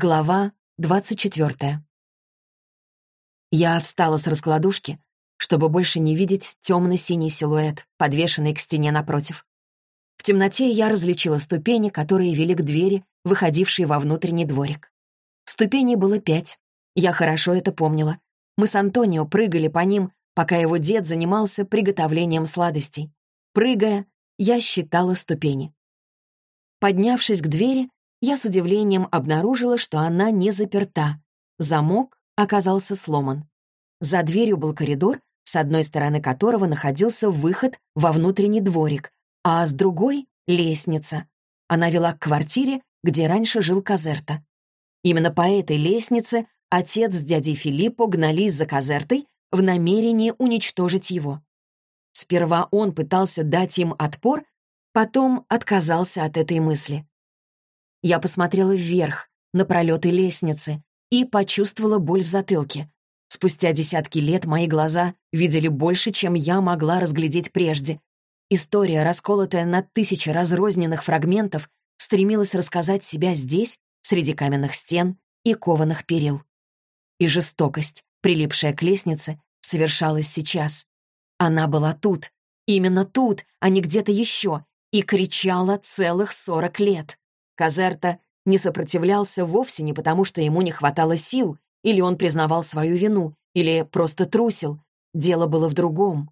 Глава двадцать четвертая. Я встала с раскладушки, чтобы больше не видеть темно-синий силуэт, подвешенный к стене напротив. В темноте я различила ступени, которые вели к двери, выходившей во внутренний дворик. Ступеней было пять. Я хорошо это помнила. Мы с Антонио прыгали по ним, пока его дед занимался приготовлением сладостей. Прыгая, я считала ступени. Поднявшись к двери, я с удивлением обнаружила, что она не заперта. Замок оказался сломан. За дверью был коридор, с одной стороны которого находился выход во внутренний дворик, а с другой — лестница. Она вела к квартире, где раньше жил Казерта. Именно по этой лестнице отец с дядей Филиппо гнались за Казертой в намерении уничтожить его. Сперва он пытался дать им отпор, потом отказался от этой мысли. Я посмотрела вверх, на пролеты лестницы, и почувствовала боль в затылке. Спустя десятки лет мои глаза видели больше, чем я могла разглядеть прежде. История, расколотая на тысячи разрозненных фрагментов, стремилась рассказать себя здесь, среди каменных стен и кованых перил. И жестокость, прилипшая к лестнице, совершалась сейчас. Она была тут, именно тут, а не где-то еще, и кричала целых сорок лет. Казерта не сопротивлялся вовсе не потому, что ему не хватало сил, или он признавал свою вину, или просто трусил. Дело было в другом.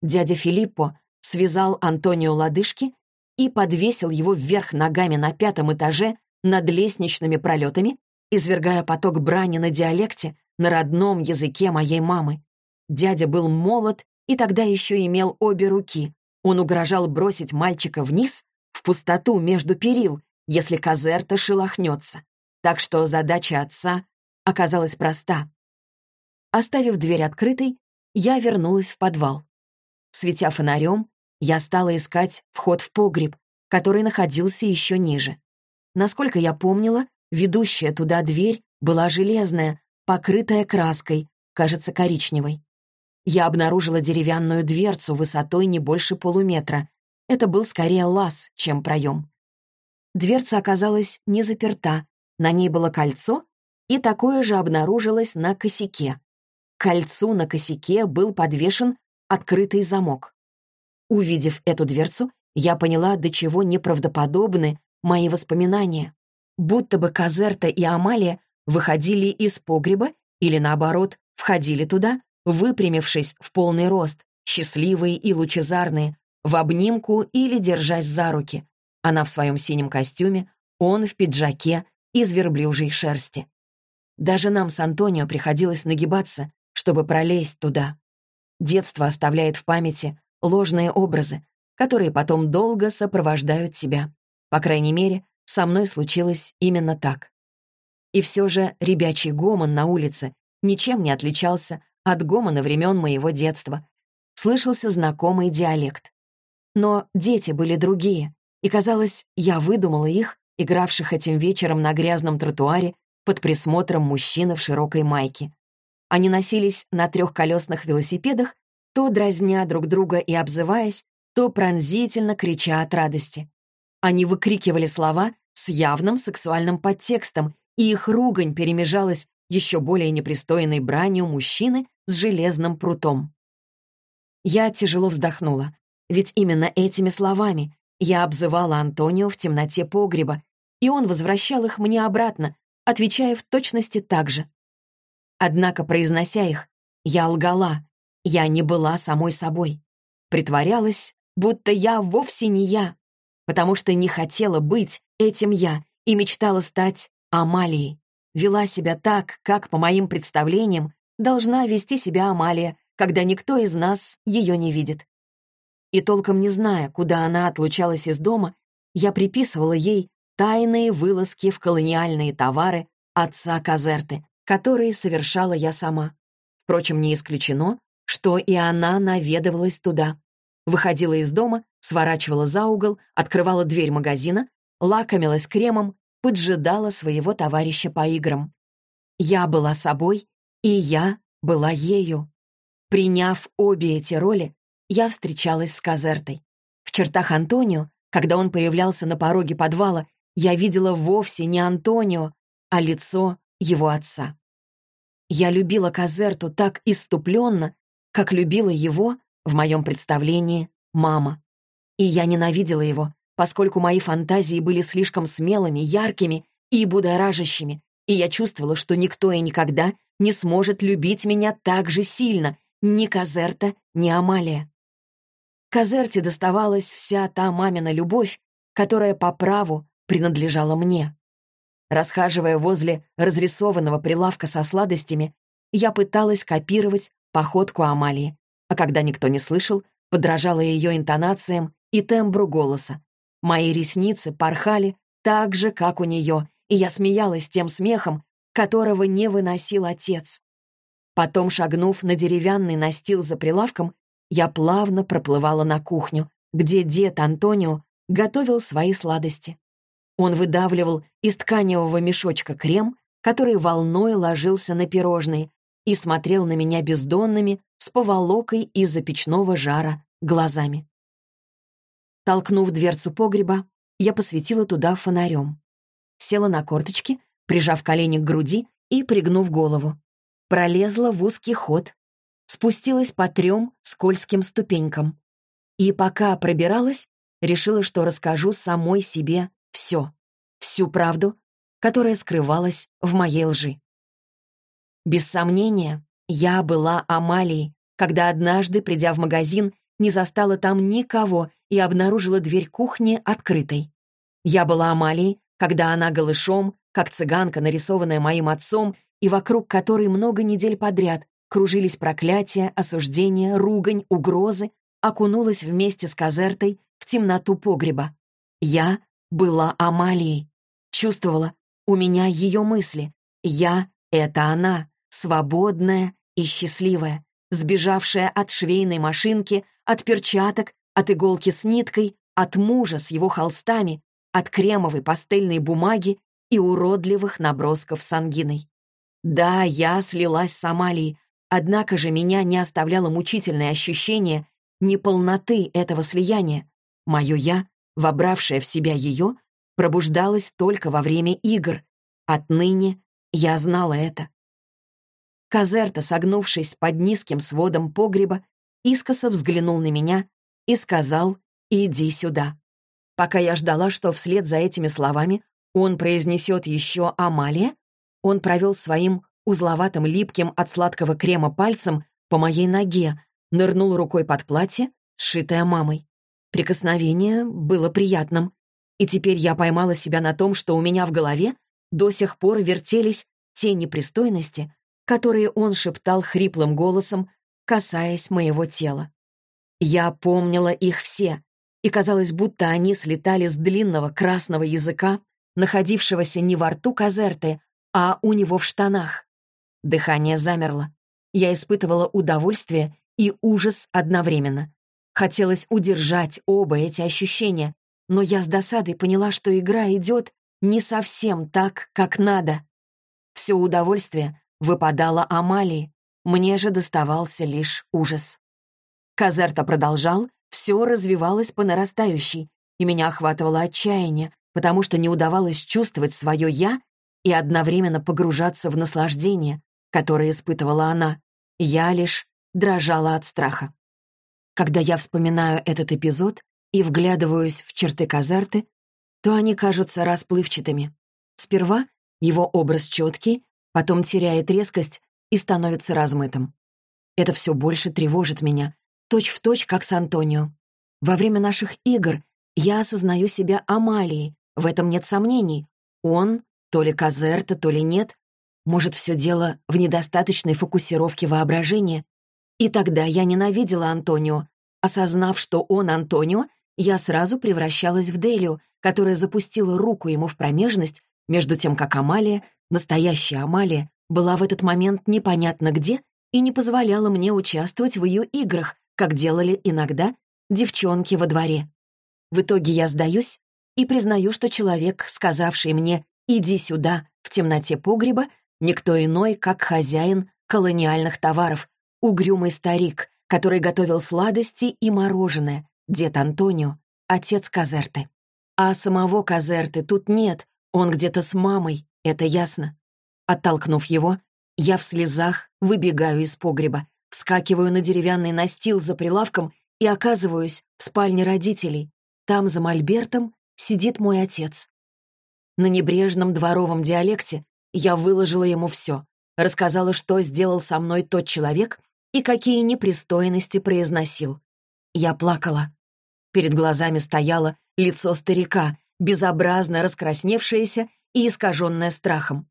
Дядя Филиппо связал Антонио лодыжки и подвесил его вверх ногами на пятом этаже над лестничными пролетами, извергая поток брани на диалекте, на родном языке моей мамы. Дядя был молод и тогда еще имел обе руки. Он угрожал бросить мальчика вниз, в пустоту между перил, если Казерта шелохнется. Так что задача отца оказалась проста. Оставив дверь открытой, я вернулась в подвал. Светя фонарем, я стала искать вход в погреб, который находился еще ниже. Насколько я помнила, ведущая туда дверь была железная, покрытая краской, кажется, коричневой. Я обнаружила деревянную дверцу высотой не больше полуметра. Это был скорее лаз, чем проем. Дверца оказалась не заперта, на ней было кольцо, и такое же обнаружилось на косяке. К кольцу на косяке был подвешен открытый замок. Увидев эту дверцу, я поняла, до чего неправдоподобны мои воспоминания. Будто бы Казерта и Амалия выходили из погреба или, наоборот, входили туда, выпрямившись в полный рост, счастливые и лучезарные, в обнимку или держась за руки, она в своем синем костюме, он в пиджаке из верблюжьей шерсти. Даже нам с Антонио приходилось нагибаться, чтобы пролезть туда. Детство оставляет в памяти ложные образы, которые потом долго сопровождают себя. По крайней мере, со мной случилось именно так. И все же ребячий гомон на улице ничем не отличался от гомона времен моего детства. Слышался знакомый диалект. Но дети были другие, и, казалось, я выдумала их, игравших этим вечером на грязном тротуаре под присмотром мужчины в широкой майке. Они носились на трехколесных велосипедах, то дразня друг друга и обзываясь, то пронзительно крича от радости. Они выкрикивали слова с явным сексуальным подтекстом, и их ругань перемежалась еще более непристойной бранью мужчины с железным прутом. Я тяжело вздохнула, ведь именно этими словами я обзывала Антонио в темноте погреба, и он возвращал их мне обратно, отвечая в точности так же. Однако, произнося их, я лгала, я не была самой собой. Притворялась, будто я вовсе не я, потому что не хотела быть этим я и мечтала стать Амалией. Вела себя так, как, по моим представлениям, должна вести себя Амалия, когда никто из нас ее не видит. И толком не зная, куда она отлучалась из дома, я приписывала ей тайные вылазки в колониальные товары отца Казерты, которые совершала я сама. Впрочем, не исключено, что и она наведывалась туда. Выходила из дома, сворачивала за угол, открывала дверь магазина, лакомилась кремом, поджидала своего товарища по играм. Я была собой, и я была ею. Приняв обе эти роли, я встречалась с Казертой. В чертах Антонио, когда он появлялся на пороге подвала, я видела вовсе не Антонио, а лицо его отца. Я любила Казерту так иступленно, как любила его, в моем представлении, мама. И я ненавидела его, поскольку мои фантазии были слишком смелыми, яркими и будоражащими, и я чувствовала, что никто и никогда не сможет любить меня так же сильно, ни Казерта, ни Амалия. Казерте доставалась вся та мамина любовь, которая по праву принадлежала мне. Расхаживая возле разрисованного прилавка со сладостями, я пыталась копировать походку Амалии, а когда никто не слышал, подражала ее интонациям и тембру голоса. Мои ресницы порхали так же, как у нее, и я смеялась тем смехом, которого не выносил отец. Потом, шагнув на деревянный настил за прилавком, я плавно проплывала на кухню, где дед Антонио готовил свои сладости. Он выдавливал из тканевого мешочка крем, который волной ложился на пирожные, и смотрел на меня бездонными, с поволокой из-за печного жара, глазами. Толкнув дверцу погреба, я посветила туда фонарем. Села на корточки, прижав колени к груди и пригнув голову. Пролезла в узкий ход, спустилась по трем скользким ступенькам. И пока пробиралась, решила, что расскажу самой себе все, всю правду, которая скрывалась в моей лжи. Без сомнения, я была Амалией, когда однажды, придя в магазин, не застала там никого и обнаружила дверь кухни открытой. Я была Амалией, когда она голышом, как цыганка, нарисованная моим отцом, и вокруг которой много недель подряд кружились проклятия, осуждения, ругань, угрозы, окунулась вместе с Казертой в темноту погреба. Я была Амалией. Чувствовала, у меня ее мысли. Я — это она, свободная и счастливая, сбежавшая от швейной машинки, от перчаток, от иголки с ниткой, от мужа с его холстами, от кремовой пастельной бумаги и уродливых набросков с ангиной. Да, я слилась с Амалией, однако же меня не оставляло мучительное ощущение неполноты этого слияния. Мое «я» вобравшая в себя ее, пробуждалась только во время игр. Отныне я знала это. Казерта, согнувшись под низким сводом погреба, искоса взглянул на меня и сказал «Иди сюда». Пока я ждала, что вслед за этими словами он произнесет еще «Амалия», он провел своим узловатым липким от сладкого крема пальцем по моей ноге, нырнул рукой под платье, сшитое мамой. Прикосновение было приятным, и теперь я поймала себя на том, что у меня в голове до сих пор вертелись те непристойности, которые он шептал хриплым голосом, касаясь моего тела. Я помнила их все, и казалось, будто они слетали с длинного красного языка, находившегося не во рту Казерты, а у него в штанах. Дыхание замерло. Я испытывала удовольствие и ужас одновременно. Хотелось удержать оба эти ощущения, но я с досадой поняла, что игра идет не совсем так, как надо. Все удовольствие выпадало Амалии, мне же доставался лишь ужас. Казерта продолжал, все развивалось по нарастающей, и меня охватывало отчаяние, потому что не удавалось чувствовать свое «я» и одновременно погружаться в наслаждение, которое испытывала она. Я лишь дрожала от страха. Когда я вспоминаю этот эпизод и вглядываюсь в черты Казарты, то они кажутся расплывчатыми. Сперва его образ четкий, потом теряет резкость и становится размытым. Это все больше тревожит меня, точь-в-точь, точь, как с Антонио. Во время наших игр я осознаю себя Амалией, в этом нет сомнений. Он, то ли Казерта, то ли нет, может, все дело в недостаточной фокусировке воображения, и тогда я ненавидела Антонио. Осознав, что он Антонио, я сразу превращалась в Делию, которая запустила руку ему в промежность, между тем как Амалия, настоящая Амалия, была в этот момент непонятно где и не позволяла мне участвовать в ее играх, как делали иногда девчонки во дворе. В итоге я сдаюсь и признаю, что человек, сказавший мне «иди сюда» в темноте погреба, никто иной, как хозяин колониальных товаров, угрюмый старик, который готовил сладости и мороженое, дед Антонио, отец Казерты. А самого Казерты тут нет, он где-то с мамой, Это ясно. Оттолкнув его, я в слезах выбегаю из погреба, вскакиваю на деревянный настил за прилавком и оказываюсь в спальне родителей. Там, за мольбертом, сидит мой отец. На небрежном дворовом диалекте я выложила ему все, рассказала, что сделал со мной тот человек и какие непристойности произносил. Я плакала. Перед глазами стояло лицо старика, безобразно раскрасневшееся и искаженное страхом.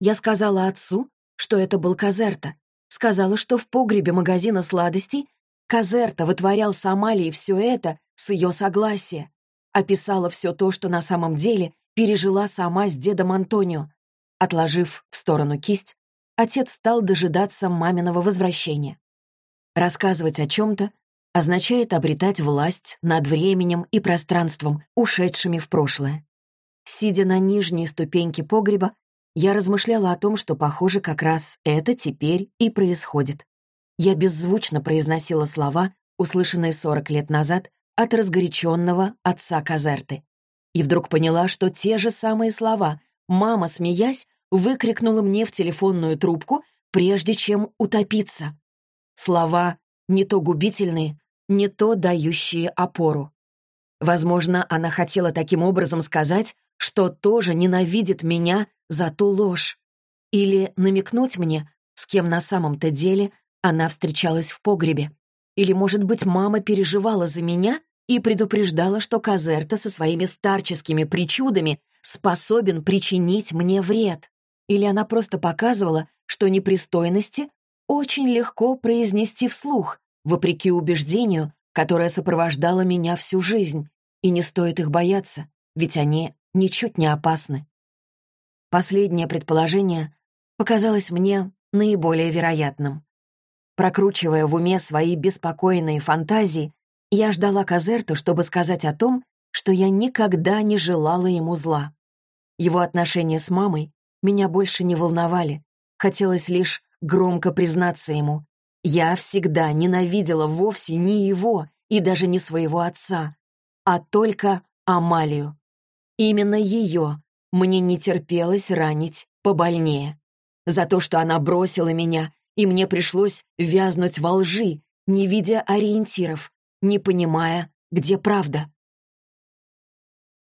Я сказала отцу, что это был Казерта, сказала, что в погребе магазина сладостей Казерта вытворял с Амалией все это с ее согласия. Описала все то, что на самом деле пережила сама с дедом Антонио. Отложив в сторону кисть, отец стал дожидаться маминого возвращения. Рассказывать о чем-то означает обретать власть над временем и пространством, ушедшими в прошлое. Сидя на нижней ступеньке погреба, я размышляла о том, что, похоже, как раз это теперь и происходит. Я беззвучно произносила слова, услышанные 40 лет назад от разгоряченного отца Казерты. И вдруг поняла, что те же самые слова мама, смеясь, выкрикнула мне в телефонную трубку, прежде чем утопиться. Слова не то губительные, не то дающие опору. Возможно, она хотела таким образом сказать, что тоже ненавидит меня за ту ложь. Или намекнуть мне, с кем на самом-то деле она встречалась в погребе. Или, может быть, мама переживала за меня и предупреждала, что Казерта со своими старческими причудами способен причинить мне вред. Или она просто показывала, что непристойности очень легко произнести вслух, вопреки убеждению, которое сопровождало меня всю жизнь. И не стоит их бояться, ведь они ничуть не опасны. Последнее предположение показалось мне наиболее вероятным. Прокручивая в уме свои беспокойные фантазии, я ждала Казерту, чтобы сказать о том, что я никогда не желала ему зла. Его отношения с мамой меня больше не волновали. Хотелось лишь громко признаться ему. Я всегда ненавидела вовсе не его и даже не своего отца, а только Амалию. Именно ее мне не терпелось ранить побольнее. За то, что она бросила меня и мне пришлось вязнуть во лжи, не видя ориентиров, не понимая, где правда.